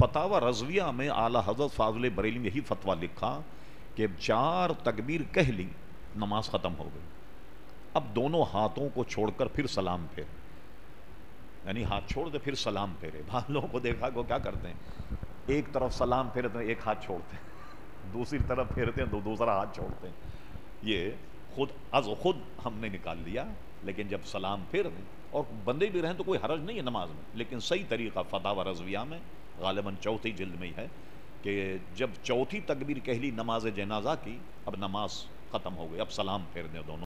فتح رضویہ میں اعلیٰ حضرت فاضل بریلی میں یہی فتویٰ لکھا کہ چار تکبیر کہہ لی، نماز ختم ہو گئی۔ اب دونوں ہاتھوں کو چھوڑ کر پھر سلام پھیرے۔ یعنی ہاتھ چھوڑ دے، پھر سلام پھیرے۔ بعض لوگوں کو دیکھا کو کیا کرتے ہیں؟ ایک طرف سلام پھیرتے ہیں، ایک ہاتھ چھوڑتے ہیں۔ دوسری طرف پھیرتے ہیں، دو دوسرا ہاتھ چھوڑتے ہیں۔ یہ خود، از خود ہم نے نکال لیا، لیکن جب سلام پھیر دیں اور بندے بھی رہیں تو کوئی حرج نہیں ہے نماز میں، لیکن صحیح طریقہ فتح و رضویہ میں غالباً چوتھی جلد میں ہی ہے کہ جب چوتھی تکبیر کہلی نماز جنازہ کی، اب نماز ختم ہو گئی، اب سلام پھیر دیں دونوں۔